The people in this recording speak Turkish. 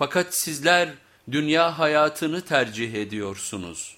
Fakat sizler dünya hayatını tercih ediyorsunuz.